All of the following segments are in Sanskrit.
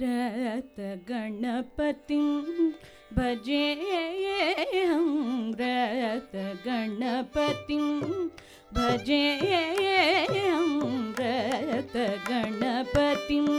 रत गणपतिं भजेऽहं रत गणपतिं भजेऽहं रत गणपतिं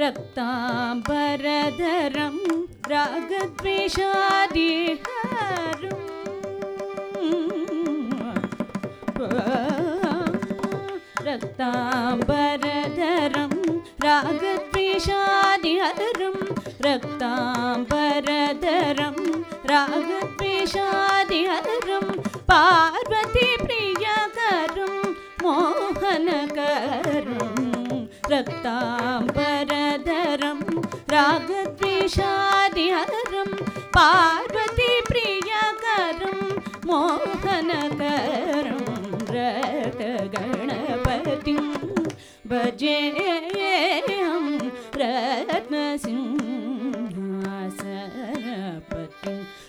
रक्ताम्बरधरं रागद्वेषादिहरम् रक्ताम्बरधरं रागद्वेषादिहरं। रक्ताम्बरधरं रागद्वेषादिहरं। पार्वतीप्रियकरं मोहनकरं रक्ताम्बरधरं रागद्वेषादिहरं पार्वतीप्रियकरं मोहनकरं रतगणपतिं भजेऽहं रत्नसिंहासनपतिं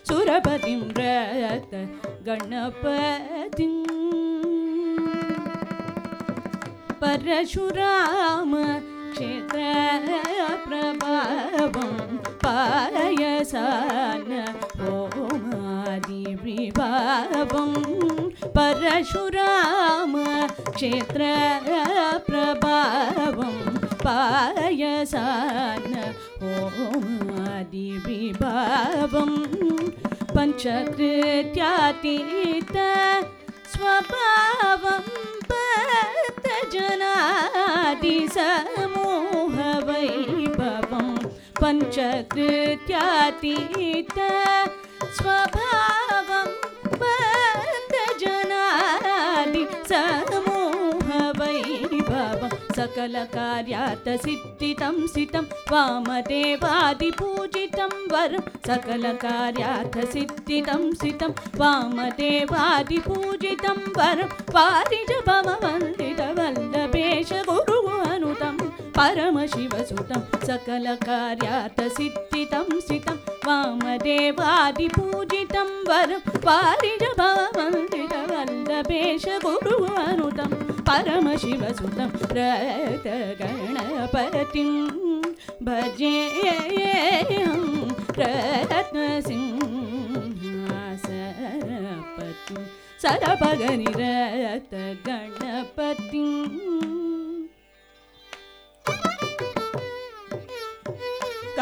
सुरपतिं रतगणपतिं परशुराम क्षेत्रप्रभावं पायसान ओमादिविभावं परशुराम क्षेत्रप्रभावं पायसान ओमादिविभावं पञ्चकृत्यातीत पञ्चकृत्यातीत स्वभावं पतजनादि समूहवैभवं सकलकार्यात् सिद्धितं सितं वामदेवादिपूजितं वरं सकलकार्यात् सिद्धितं सितं वामदेवादिपूजितं वरं वारिजभववन्दितवल्लभेश गुरुवनुतं परमशिवसुतं सकलकार्यात् सिद्धितं सितं वामदेवादिपूजितं वरं गुरुवनुतं परमशिवसुतं रतगणपतिं भजेऽहं रत्नसिंहासनपतिं सरपगनि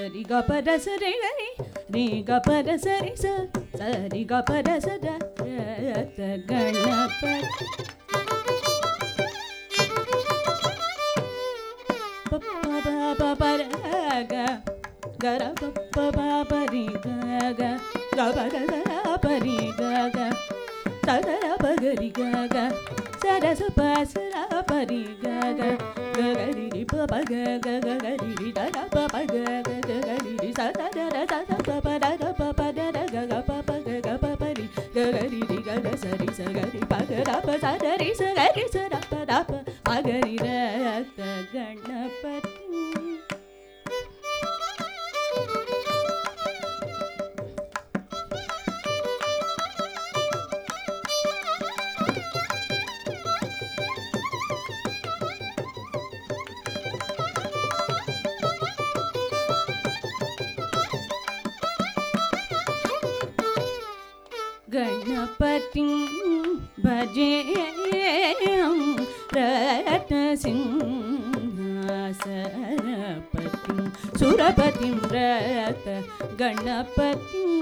ಸರಿ ಗ ಪ ರ ಸ ರಿ ಗ ರಿ ರಿ ಗ ಪ ರ ಸ ರಿ ಸ ಸರಿ ಗ ಪ ರ ಸ ದ ರ ತ ಗಣಪ ಪ ಪ ಪ ಪ ಪ ರ ಗ ಗ ರ ಪ ಪ ಪ ಪ ರಿ ಗ ಗ ಗ ಪ ಗ ಗ ರ ಪ ರಿ ಗ ಗ ಸ ಗ ರ ಪ ಗ ರಿ ಗ ಗ ಸ ರ ಸ गणपतिं भजेऽहं रत्नसिंहासनपतिं सुरपतिं रत गणपतिं